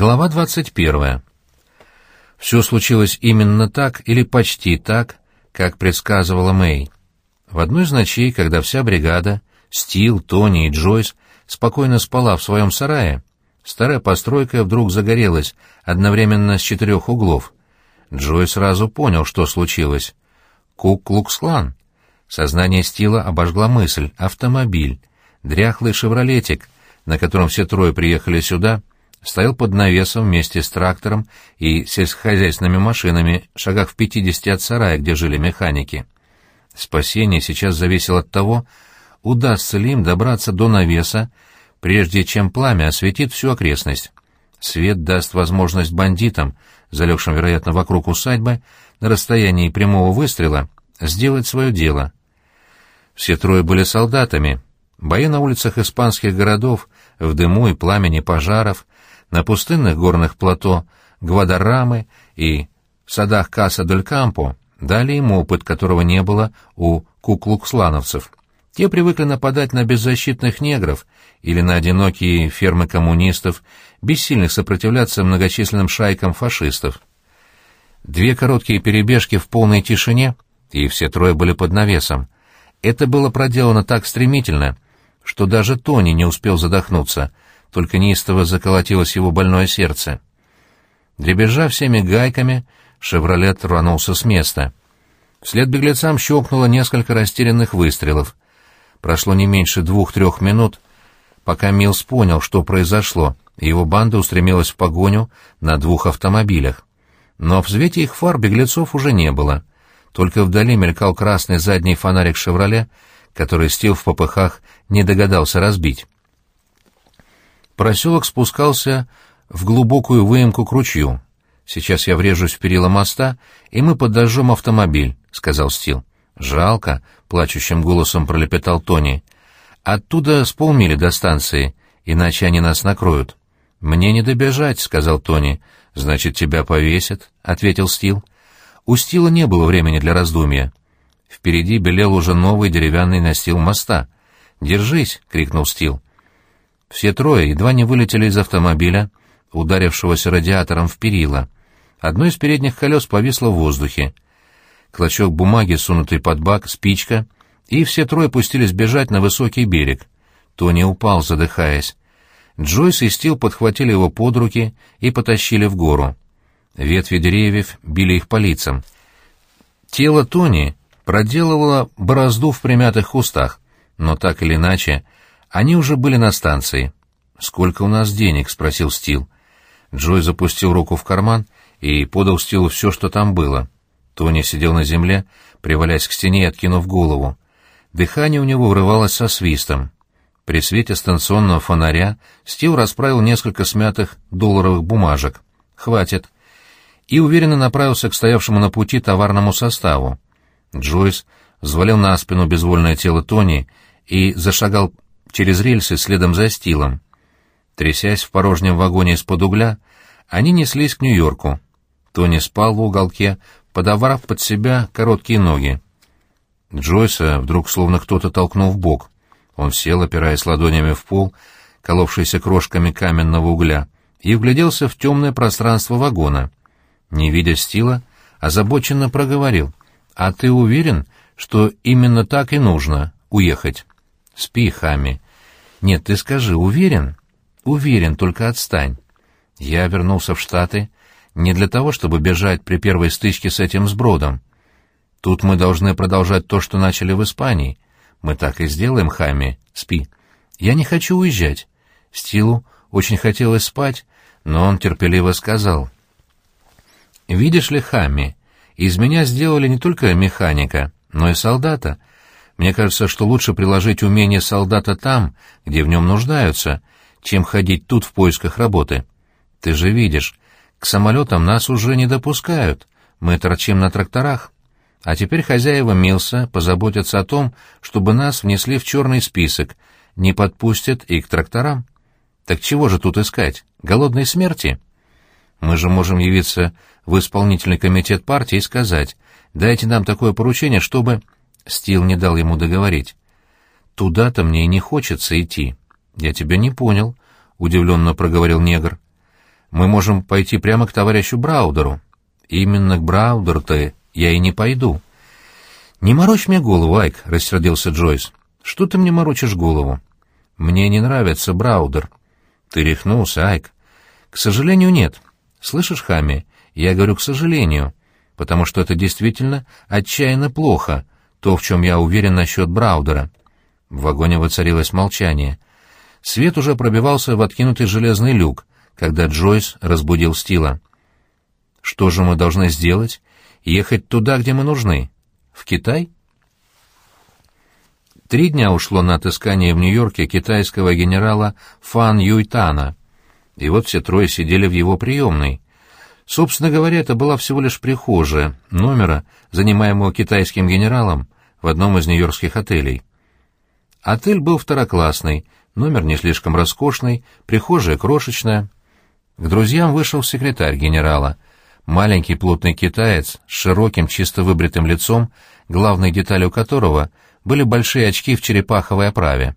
Глава 21. Все случилось именно так или почти так, как предсказывала Мэй. В одной из ночей, когда вся бригада, Стил, Тони и Джойс, спокойно спала в своем сарае, старая постройка вдруг загорелась одновременно с четырех углов. Джой сразу понял, что случилось. Кук-Клукс-Клан. Сознание Стила обожгла мысль — автомобиль, дряхлый «Шевролетик», на котором все трое приехали сюда — стоял под навесом вместе с трактором и сельскохозяйственными машинами, шагах в пятидесяти от сарая, где жили механики. Спасение сейчас зависело от того, удастся ли им добраться до навеса, прежде чем пламя осветит всю окрестность. Свет даст возможность бандитам, залегшим, вероятно, вокруг усадьбы, на расстоянии прямого выстрела, сделать свое дело. Все трое были солдатами. Бои на улицах испанских городов, в дыму и пламени пожаров, на пустынных горных плато Гвадарамы и в садах Каса-дель-Кампо дали им опыт, которого не было у куклукслановцев. Те привыкли нападать на беззащитных негров или на одинокие фермы коммунистов, бессильных сопротивляться многочисленным шайкам фашистов. Две короткие перебежки в полной тишине, и все трое были под навесом. Это было проделано так стремительно, что даже Тони не успел задохнуться — только неистово заколотилось его больное сердце. Дребезжа всеми гайками, «Шевролет» рванулся с места. Вслед беглецам щелкнуло несколько растерянных выстрелов. Прошло не меньше двух-трех минут, пока Милс понял, что произошло, и его банда устремилась в погоню на двух автомобилях. Но в свете их фар беглецов уже не было. Только вдали мелькал красный задний фонарик «Шевроле», который Стил в попыхах не догадался разбить. Проселок спускался в глубокую выемку к ручью. «Сейчас я врежусь в перила моста, и мы подожжем автомобиль», — сказал Стил. «Жалко», — плачущим голосом пролепетал Тони. «Оттуда с полмили до станции, иначе они нас накроют». «Мне не добежать», — сказал Тони. «Значит, тебя повесят», — ответил Стил. У Стила не было времени для раздумья. Впереди белел уже новый деревянный настил моста. «Держись!» — крикнул Стил. Все трое едва не вылетели из автомобиля, ударившегося радиатором в перила. Одно из передних колес повисло в воздухе. Клочок бумаги, сунутый под бак, спичка, и все трое пустились бежать на высокий берег. Тони упал, задыхаясь. Джойс и Стил подхватили его под руки и потащили в гору. Ветви деревьев били их по лицам. Тело Тони проделывало борозду в примятых кустах, но так или иначе они уже были на станции. «Сколько у нас денег?» — спросил Стил. Джой запустил руку в карман и подал Стилу все, что там было. Тони сидел на земле, привалясь к стене и откинув голову. Дыхание у него врывалось со свистом. При свете станционного фонаря Стил расправил несколько смятых долларовых бумажек. «Хватит». И уверенно направился к стоявшему на пути товарному составу. Джойс взвалил на спину безвольное тело Тони и зашагал через рельсы следом за стилом. Трясясь в порожнем вагоне из-под угля, они неслись к Нью-Йорку. Тони спал в уголке, подобрав под себя короткие ноги. Джойса вдруг словно кто-то толкнул в бок. Он сел, опираясь ладонями в пол, коловшийся крошками каменного угля, и вгляделся в темное пространство вагона. Не видя стила, озабоченно проговорил. «А ты уверен, что именно так и нужно уехать?» Спи, Хами. Нет, ты скажи, уверен? Уверен, только отстань. Я вернулся в Штаты не для того, чтобы бежать при первой стычке с этим сбродом. Тут мы должны продолжать то, что начали в Испании. Мы так и сделаем, Хами. Спи. Я не хочу уезжать. Стилу очень хотелось спать, но он терпеливо сказал. «Видишь ли, Хами, из меня сделали не только механика, но и солдата, мне кажется, что лучше приложить умение солдата там, где в нем нуждаются, чем ходить тут в поисках работы. Ты же видишь, к самолетам нас уже не допускают, мы торчим на тракторах. А теперь хозяева Милса позаботятся о том, чтобы нас внесли в черный список, не подпустят и к тракторам. Так чего же тут искать? Голодной смерти? Мы же можем явиться в исполнительный комитет партии и сказать, дайте нам такое поручение, чтобы... Стил не дал ему договорить. «Туда-то мне и не хочется идти». «Я тебя не понял», — удивленно проговорил негр. Мы можем пойти прямо к товарищу Браудеру. Именно к Браудеру-то я и не пойду. Не морочь мне голову, Айк, — рассердился Джойс. Что ты мне морочишь голову? Мне не нравится Браудер. Ты рехнулся, Айк. К сожалению, нет. Слышишь, Хами, я говорю «к сожалению», потому что это действительно отчаянно плохо, то, в чем я уверен насчет Браудера. В вагоне воцарилось молчание. Свет уже пробивался в откинутый железный люк, когда Джойс разбудил Стила. «Что же мы должны сделать? Ехать туда, где мы нужны? В Китай?» Три дня ушло на отыскание в Нью-Йорке китайского генерала Фан Юйтана, и вот все трое сидели в его приемной. Собственно говоря, это была всего лишь прихожая номера, занимаемого китайским генералом в одном из нью-йоркских отелей. Отель был второклассный, номер не слишком роскошный, прихожая крошечная. К друзьям вышел секретарь генерала, маленький плотный китаец с широким чисто выбритым лицом, главной деталью которого были большие очки в черепаховой оправе.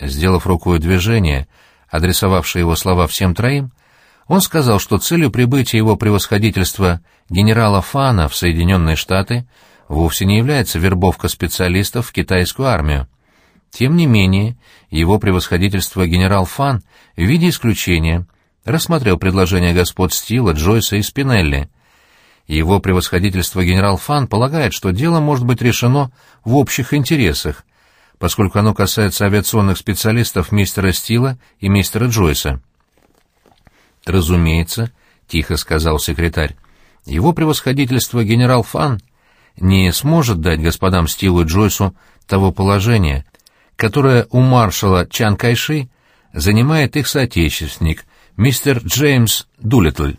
Сделав рукой движение, адресовавшее его слова всем троим, он сказал, что целью прибытия его превосходительства генерала Фана в Соединенные Штаты вовсе не является вербовка специалистов в китайскую армию. Тем не менее, его превосходительство генерал Фан в виде исключения рассмотрел предложение господ Стила, Джойса и Спинелли. Его превосходительство генерал Фан полагает, что дело может быть решено в общих интересах, поскольку оно касается авиационных специалистов мистера Стила и мистера Джойса. «Разумеется», — тихо сказал секретарь, — «его превосходительство генерал Фан не сможет дать господам Стилу и Джойсу того положения, которое у маршала Чан Кайши занимает их соотечественник, мистер Джеймс Дулитль.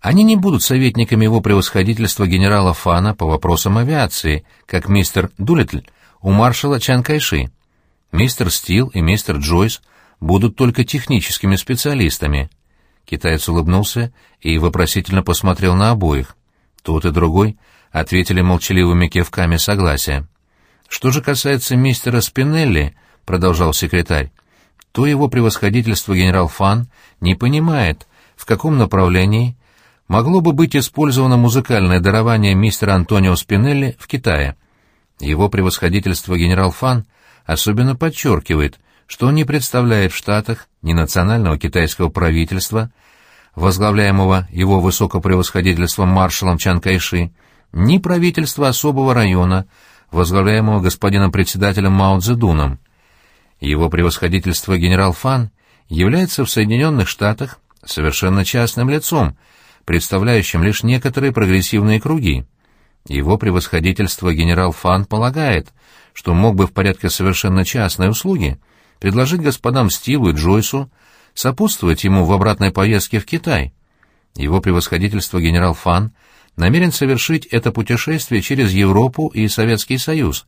Они не будут советниками его превосходительства генерала Фана по вопросам авиации, как мистер Дулитль у маршала Чан Кайши. Мистер Стил и мистер Джойс — будут только техническими специалистами. Китаец улыбнулся и вопросительно посмотрел на обоих. Тот и другой ответили молчаливыми кивками согласия. «Что же касается мистера Спинелли», — продолжал секретарь, то его превосходительство генерал Фан не понимает, в каком направлении могло бы быть использовано музыкальное дарование мистера Антонио Спинелли в Китае. Его превосходительство генерал Фан особенно подчеркивает, что он не представляет в Штатах ни национального китайского правительства, возглавляемого его высокопревосходительством маршалом Чан Кайши, ни правительства особого района, возглавляемого господином председателем Мао Цзэдуном. Его превосходительство генерал Фан является в Соединенных Штатах совершенно частным лицом, представляющим лишь некоторые прогрессивные круги. Его превосходительство генерал Фан полагает, что мог бы в порядке совершенно частной услуги – предложить господам Стиву и Джойсу сопутствовать ему в обратной поездке в Китай. Его превосходительство генерал Фан намерен совершить это путешествие через Европу и Советский Союз.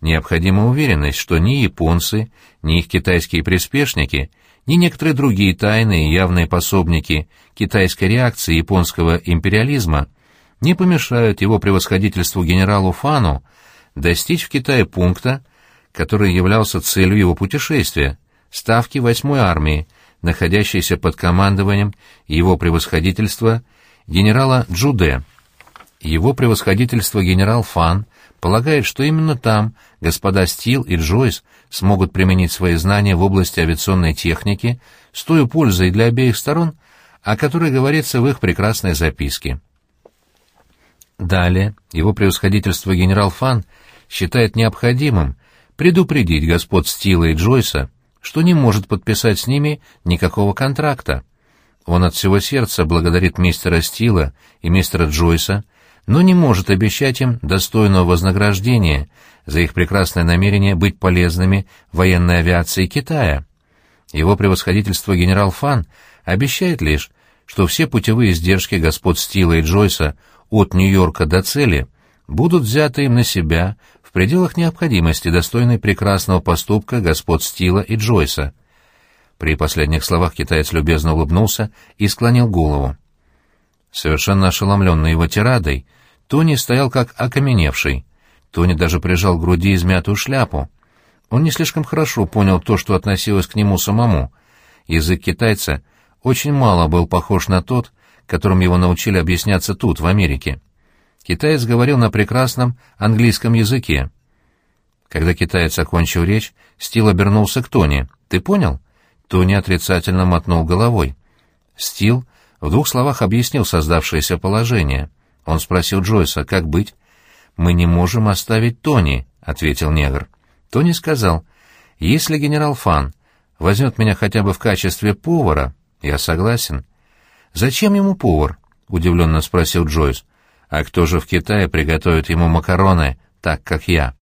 Необходима уверенность, что ни японцы, ни их китайские приспешники, ни некоторые другие тайные и явные пособники китайской реакции японского империализма не помешают его превосходительству генералу Фану достичь в Китае пункта, который являлся целью его путешествия, ставки 8-й армии, находящейся под командованием его превосходительства генерала Джуде. Его превосходительство генерал Фан полагает, что именно там господа Стил и Джойс смогут применить свои знания в области авиационной техники с той пользой для обеих сторон, о которой говорится в их прекрасной записке. Далее его превосходительство генерал Фан считает необходимым предупредить господ Стила и Джойса, что не может подписать с ними никакого контракта. Он от всего сердца благодарит мистера Стила и мистера Джойса, но не может обещать им достойного вознаграждения за их прекрасное намерение быть полезными военной авиации Китая. Его превосходительство генерал Фан обещает лишь, что все путевые издержки господ Стила и Джойса от Нью-Йорка до цели будут взяты им на себя пределах необходимости, достойной прекрасного поступка господ Стила и Джойса. При последних словах китаец любезно улыбнулся и склонил голову. Совершенно ошеломленный его тирадой, Тони стоял как окаменевший. Тони даже прижал к груди измятую шляпу. Он не слишком хорошо понял то, что относилось к нему самому. Язык китайца очень мало был похож на тот, которым его научили объясняться тут, в Америке. Китаец говорил на прекрасном английском языке. Когда китаец окончил речь, Стил обернулся к Тони. «Ты понял?» Тони отрицательно мотнул головой. Стил в двух словах объяснил создавшееся положение. Он спросил Джойса, как быть. «Мы не можем оставить Тони», — ответил негр. Тони сказал, «Если генерал Фан возьмет меня хотя бы в качестве повара, я согласен». «Зачем ему повар?» — удивленно спросил Джойс. «А кто же в Китае приготовит ему макароны так, как я?»